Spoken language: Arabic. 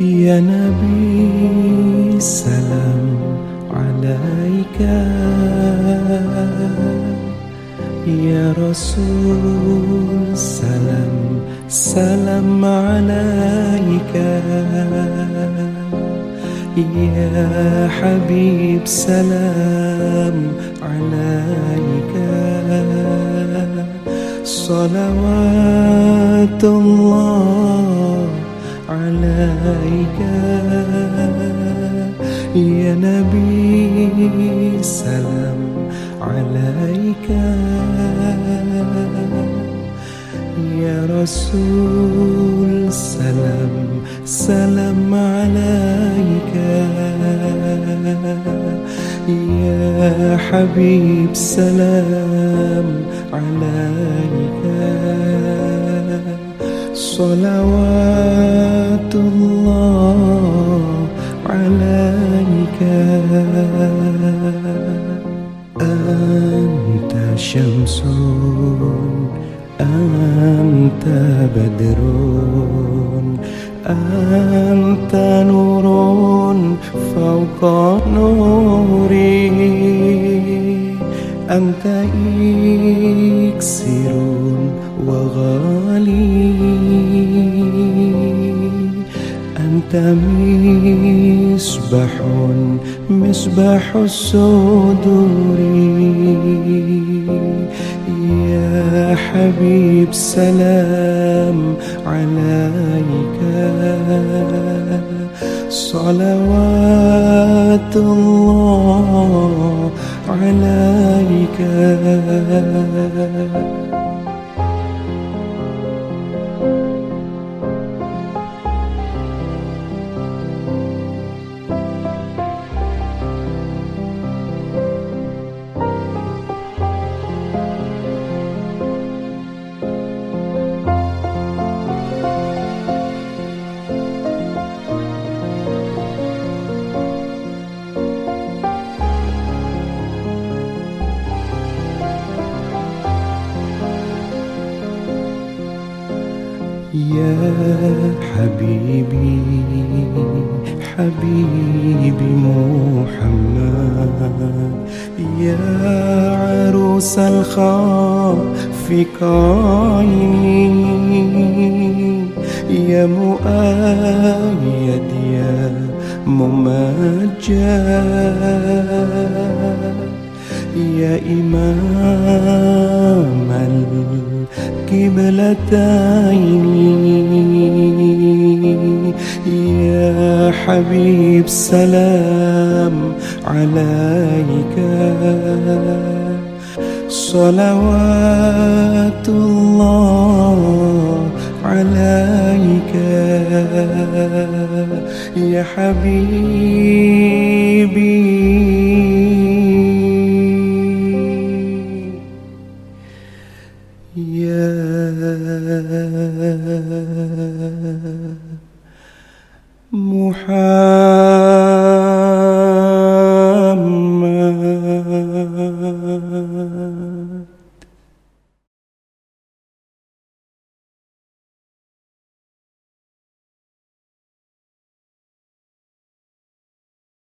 يا نبي سلام عليك. يا رسول سلام سلام عليك. يا حبيب سلام عليك. صلوات الله عليك. يا نبي سلام عليك. يا رسول سلام سلام عليك. يا حبيب سلام عليك. صلوات الله عليك. أنت شمس أنت بدر أنت نور فوق نوري. أنت إكسر وغالي. أنت مصبح مصباح الصدور. يا حبيب سلام عليك. صلوات الله عليك. يا حبيبي حبيبي محمد. يا عروس الخافق عيني يا مؤيد يا ممجد. يا إمام القبلتين يا حبيب سلام عليك. صلوات الله عليك. يا حبيبي. محال